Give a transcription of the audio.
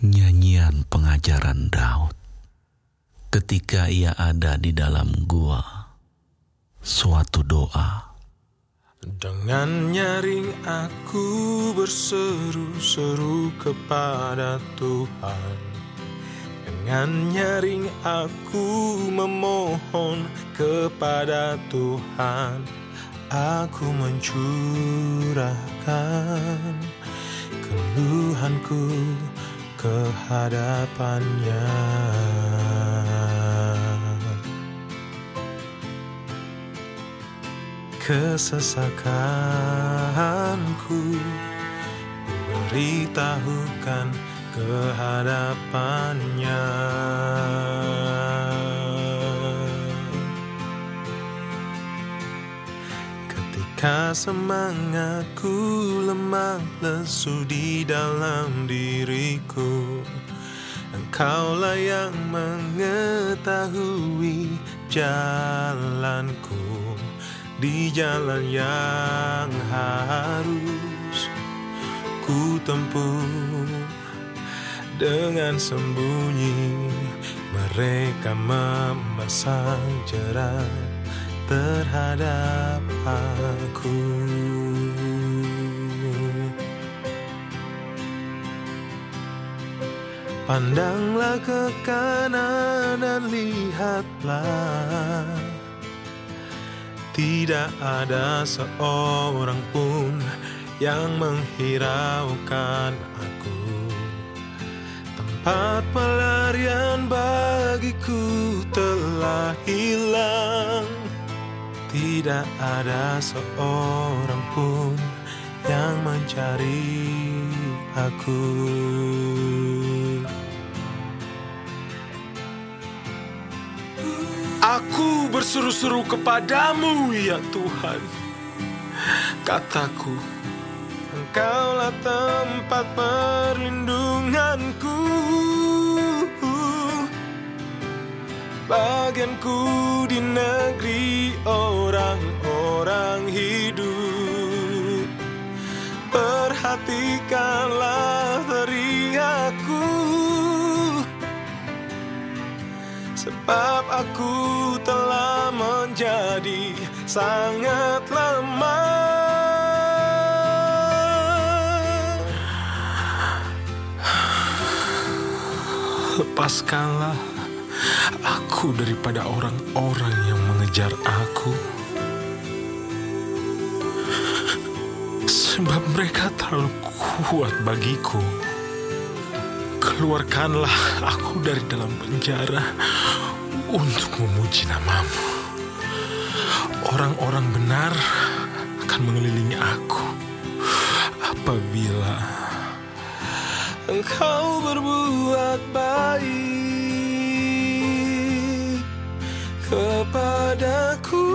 Nyanyian pengajaran Daud ketika ia ada di dalam gua. Suatu doa. Dengan nyaring aku berseru-seru kepada Tuhan Dengan nyaring aku memohon kepada Tuhan Aku mencurahkan keluhanku kehadapannya. Kesesakanku beritahukan kehadapannya Ketika semangatku lemah lesu di dalam diriku? Engkaulah yang mengetahui jalanku di jalan yang harus ku tempuh. Dengan sembunyi mereka memasang jerat terhadap aku. Pandanglah ke kanan dan lihatlah. Tidak ada seorang pun yang menghiraukan aku. Tempat pelarian bagiku telah hilang Tidak ada seorang pun yang mencari aku. Aku berseru-seru kepadamu ya Tuhan. Kataku Engkaulah tempat perlindunganku. Bagianku di negeri orang-orang Perhatikanlah teriakku. Sebab aku telah menjadi sangat lemah. Lepaskanlah aku daripada orang-orang yang mengejar aku Sebab mereka terlalu kuat bagiku Keluarkanlah aku dari dalam penjara untuk memuji namamu. Orang-orang benar akan mengelilingi aku apabila engkau berbuat baik kepadaku.